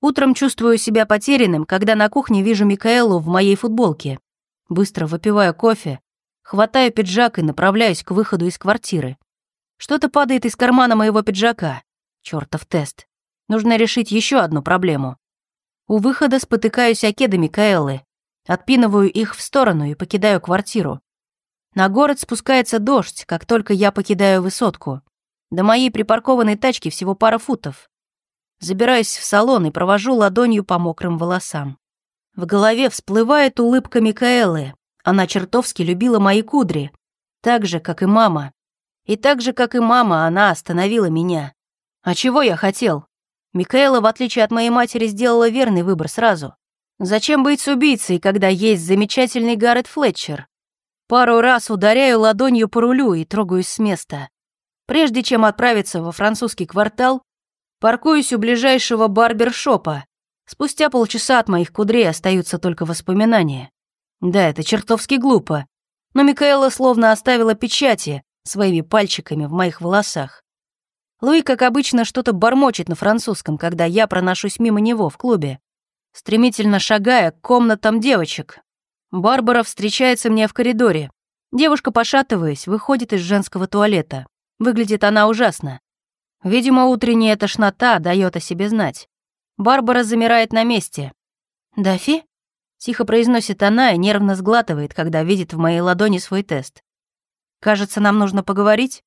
Утром чувствую себя потерянным, когда на кухне вижу Микаэлу в моей футболке. Быстро выпиваю кофе, хватаю пиджак и направляюсь к выходу из квартиры. Что-то падает из кармана моего пиджака. Чёртов тест. Нужно решить еще одну проблему. У выхода спотыкаюсь о кеды Микаэлы, отпинываю их в сторону и покидаю квартиру. На город спускается дождь, как только я покидаю высотку. До моей припаркованной тачки всего пара футов. Забираюсь в салон и провожу ладонью по мокрым волосам. В голове всплывает улыбка Микаэлы. Она чертовски любила мои кудри. Так же, как и мама. И так же, как и мама, она остановила меня. А чего я хотел? Микаэла, в отличие от моей матери, сделала верный выбор сразу. Зачем быть убийцей, когда есть замечательный Гаррет Флетчер? Пару раз ударяю ладонью по рулю и трогаюсь с места. Прежде чем отправиться во французский квартал, паркуюсь у ближайшего барбершопа. Спустя полчаса от моих кудрей остаются только воспоминания. Да, это чертовски глупо. Но Микаэла словно оставила печати своими пальчиками в моих волосах. Луи, как обычно, что-то бормочет на французском, когда я проношусь мимо него в клубе, стремительно шагая к комнатам девочек. Барбара встречается мне в коридоре. Девушка, пошатываясь, выходит из женского туалета. Выглядит она ужасно. Видимо, утренняя тошнота дает о себе знать. Барбара замирает на месте. «Дафи?» — тихо произносит она и нервно сглатывает, когда видит в моей ладони свой тест. «Кажется, нам нужно поговорить?»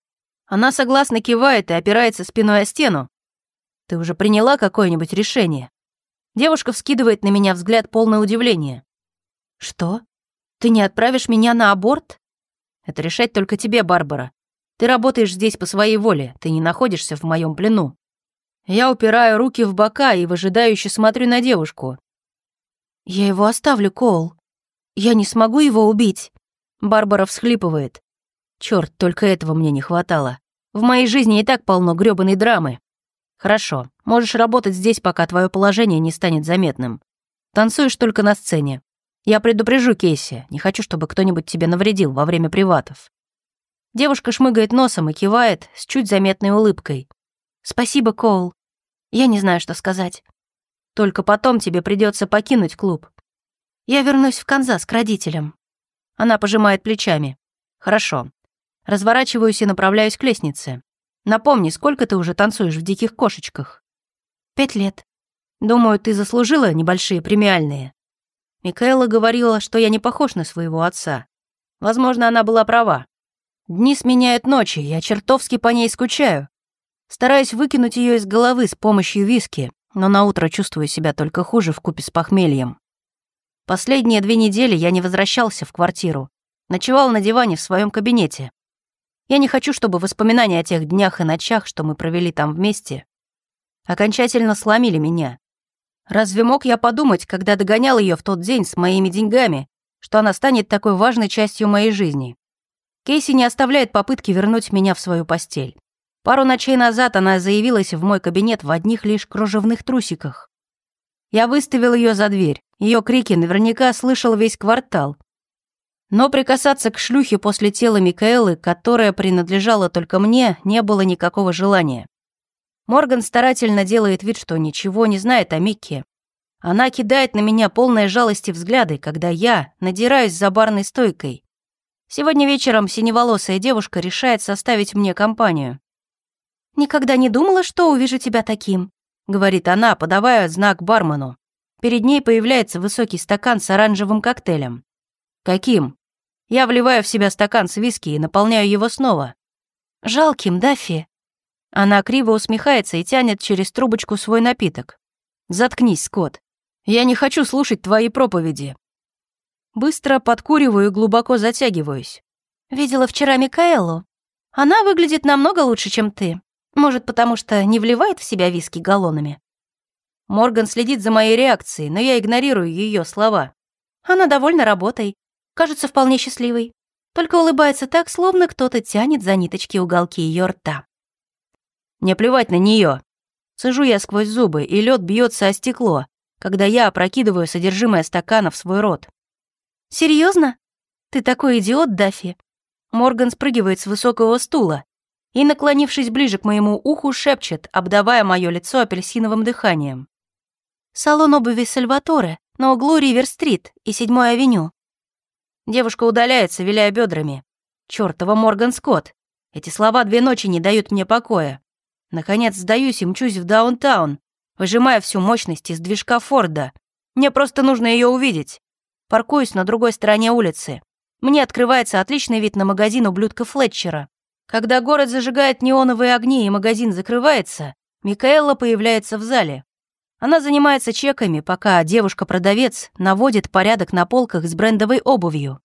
Она согласно кивает и опирается спиной о стену. «Ты уже приняла какое-нибудь решение?» Девушка вскидывает на меня взгляд полное удивление. «Что? Ты не отправишь меня на аборт?» «Это решать только тебе, Барбара. Ты работаешь здесь по своей воле, ты не находишься в моем плену. Я упираю руки в бока и выжидающе смотрю на девушку. Я его оставлю, Коул. Я не смогу его убить. Барбара всхлипывает. Черт, только этого мне не хватало. В моей жизни и так полно грёбаной драмы. Хорошо, можешь работать здесь, пока твое положение не станет заметным. Танцуешь только на сцене. Я предупрежу Кейси, не хочу, чтобы кто-нибудь тебе навредил во время приватов. Девушка шмыгает носом и кивает с чуть заметной улыбкой. «Спасибо, Коул. Я не знаю, что сказать. Только потом тебе придется покинуть клуб. Я вернусь в Канзас к родителям». Она пожимает плечами. «Хорошо. Разворачиваюсь и направляюсь к лестнице. Напомни, сколько ты уже танцуешь в «Диких кошечках»?» «Пять лет. Думаю, ты заслужила небольшие премиальные». Микаэла говорила, что я не похож на своего отца. Возможно, она была права. Дни сменяют ночи, я чертовски по ней скучаю. Стараюсь выкинуть ее из головы с помощью виски, но на утро чувствую себя только хуже в купе с похмельем. Последние две недели я не возвращался в квартиру. Ночевал на диване в своем кабинете. Я не хочу, чтобы воспоминания о тех днях и ночах, что мы провели там вместе, окончательно сломили меня. Разве мог я подумать, когда догонял ее в тот день с моими деньгами, что она станет такой важной частью моей жизни? Кейси не оставляет попытки вернуть меня в свою постель. Пару ночей назад она заявилась в мой кабинет в одних лишь кружевных трусиках. Я выставил ее за дверь. Ее крики наверняка слышал весь квартал. Но прикасаться к шлюхе после тела Микаэлы, которая принадлежала только мне, не было никакого желания. Морган старательно делает вид, что ничего не знает о Микке. Она кидает на меня полные жалости взгляды, когда я надираюсь за барной стойкой. Сегодня вечером синеволосая девушка решает составить мне компанию. «Никогда не думала, что увижу тебя таким», — говорит она, подавая знак бармену. Перед ней появляется высокий стакан с оранжевым коктейлем. «Каким?» Я вливаю в себя стакан с виски и наполняю его снова. «Жалким, Даффи». Она криво усмехается и тянет через трубочку свой напиток. «Заткнись, Скотт. Я не хочу слушать твои проповеди. Быстро подкуриваю и глубоко затягиваюсь. Видела вчера Микаэлу. Она выглядит намного лучше, чем ты. Может, потому что не вливает в себя виски галлонами. Морган следит за моей реакцией, но я игнорирую ее слова. Она довольна работой. Кажется вполне счастливой. Только улыбается так, словно кто-то тянет за ниточки уголки ее рта. Не плевать на нее. Сижу я сквозь зубы, и лед бьется о стекло, когда я опрокидываю содержимое стакана в свой рот. Серьезно? Ты такой идиот, Даффи. Морган спрыгивает с высокого стула и, наклонившись ближе к моему уху, шепчет, обдавая мое лицо апельсиновым дыханием. Салон обуви Сальваторе на углу Ривер-стрит и 7-й авеню. Девушка удаляется, виляя бедрами. Чёртова Морган Скотт. Эти слова две ночи не дают мне покоя. Наконец сдаюсь и мчусь в даунтаун, выжимая всю мощность из движка Форда. Мне просто нужно ее увидеть. Паркуюсь на другой стороне улицы. Мне открывается отличный вид на магазин ублюдка Флетчера. Когда город зажигает неоновые огни и магазин закрывается, Микаэла появляется в зале. Она занимается чеками, пока девушка-продавец наводит порядок на полках с брендовой обувью.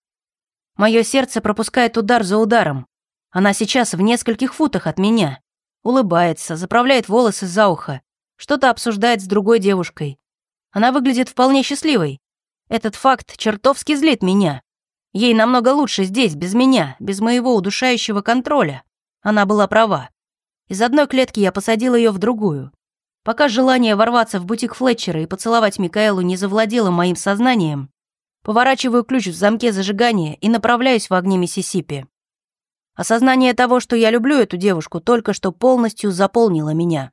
Мое сердце пропускает удар за ударом. Она сейчас в нескольких футах от меня. Улыбается, заправляет волосы за ухо. Что-то обсуждает с другой девушкой. Она выглядит вполне счастливой. Этот факт чертовски злит меня. Ей намного лучше здесь, без меня, без моего удушающего контроля. Она была права. Из одной клетки я посадил ее в другую. Пока желание ворваться в бутик Флетчера и поцеловать Микаэлу не завладело моим сознанием, поворачиваю ключ в замке зажигания и направляюсь в огни Миссисипи. Осознание того, что я люблю эту девушку, только что полностью заполнило меня.